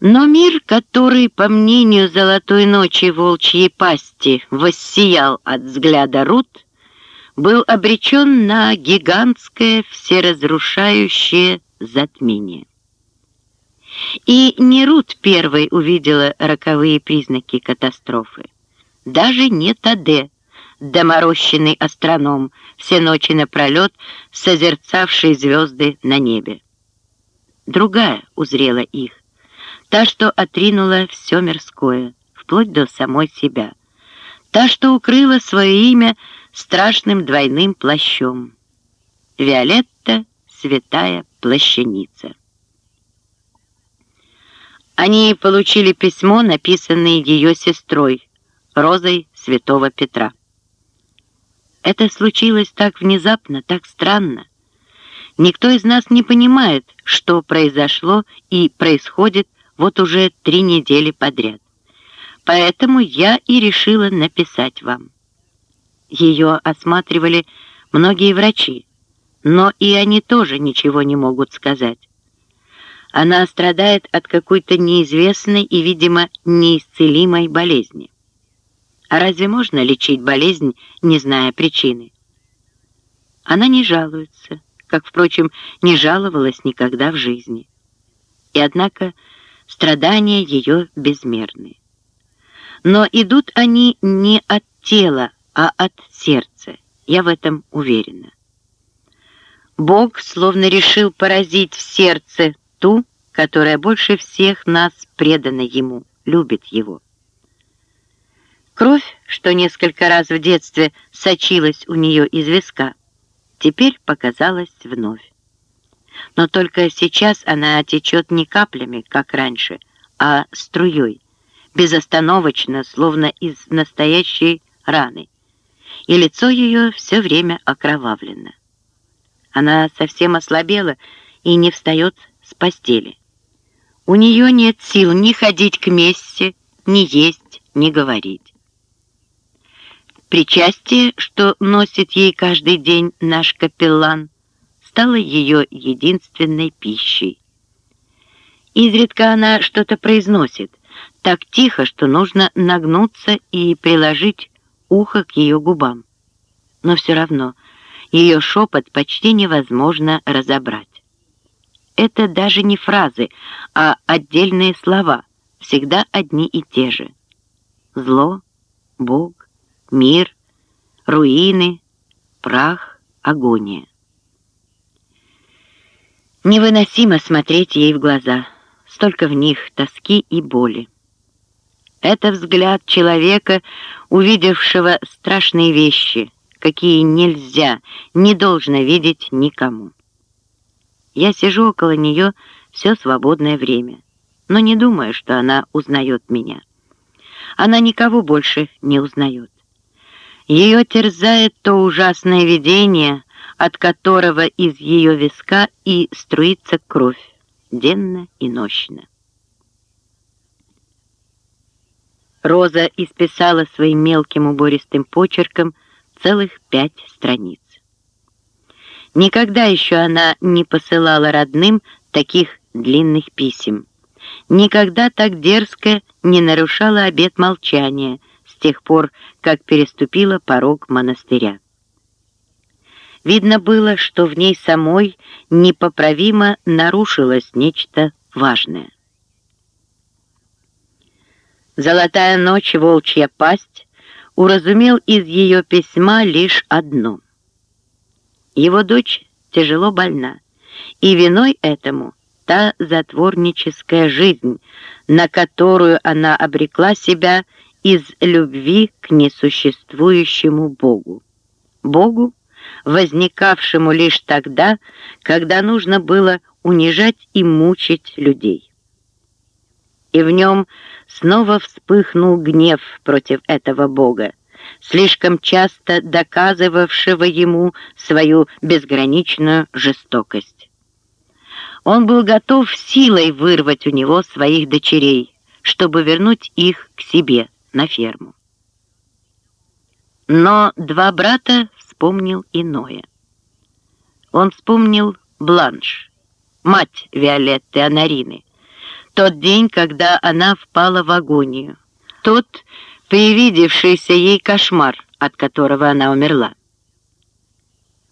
Но мир, который, по мнению золотой ночи волчьей пасти, воссиял от взгляда Рут, был обречен на гигантское всеразрушающее затмение. И не Рут первой увидела роковые признаки катастрофы. Даже не Таде, доморощенный астроном, все ночи напролет созерцавший звезды на небе. Другая узрела их, та, что отринула все мирское, вплоть до самой себя, та, что укрыла свое имя страшным двойным плащом. Виолетта — святая плащаница. Они получили письмо, написанное ее сестрой, Розой Святого Петра. Это случилось так внезапно, так странно. Никто из нас не понимает, что произошло и происходит вот уже три недели подряд. Поэтому я и решила написать вам. Ее осматривали многие врачи, но и они тоже ничего не могут сказать. Она страдает от какой-то неизвестной и, видимо, неисцелимой болезни. А разве можно лечить болезнь, не зная причины? Она не жалуется, как, впрочем, не жаловалась никогда в жизни. И однако страдания ее безмерны. Но идут они не от тела, а от сердца. Я в этом уверена. Бог словно решил поразить в сердце ту, которая больше всех нас предана Ему, любит Его. Кровь, что несколько раз в детстве сочилась у нее из виска, теперь показалась вновь. Но только сейчас она течет не каплями, как раньше, а струей, безостановочно, словно из настоящей раны, и лицо ее все время окровавлено. Она совсем ослабела и не встает с постели. У нее нет сил ни ходить к мессе, ни есть, ни говорить. Причастие, что носит ей каждый день наш капеллан, стало ее единственной пищей. Изредка она что-то произносит, так тихо, что нужно нагнуться и приложить ухо к ее губам. Но все равно ее шепот почти невозможно разобрать. Это даже не фразы, а отдельные слова, всегда одни и те же. Зло, Бог, мир, руины, прах, агония. Невыносимо смотреть ей в глаза, столько в них тоски и боли. Это взгляд человека, увидевшего страшные вещи, какие нельзя, не должно видеть никому. Я сижу около нее все свободное время, но не думаю, что она узнает меня. Она никого больше не узнает. Ее терзает то ужасное видение, от которого из ее виска и струится кровь, денно и нощно. Роза исписала своим мелким убористым почерком целых пять страниц. Никогда еще она не посылала родным таких длинных писем. Никогда так дерзко не нарушала обет молчания — с тех пор, как переступила порог монастыря. Видно было, что в ней самой непоправимо нарушилось нечто важное. Золотая ночь, волчья пасть, уразумел из ее письма лишь одно. Его дочь тяжело больна, и виной этому та затворническая жизнь, на которую она обрекла себя из любви к несуществующему Богу. Богу, возникавшему лишь тогда, когда нужно было унижать и мучить людей. И в нем снова вспыхнул гнев против этого Бога, слишком часто доказывавшего ему свою безграничную жестокость. Он был готов силой вырвать у него своих дочерей, чтобы вернуть их к себе – на ферму. Но два брата вспомнил иное. Он вспомнил Бланш, мать Виолетты Анарины, тот день, когда она впала в агонию, тот привидевшийся ей кошмар, от которого она умерла.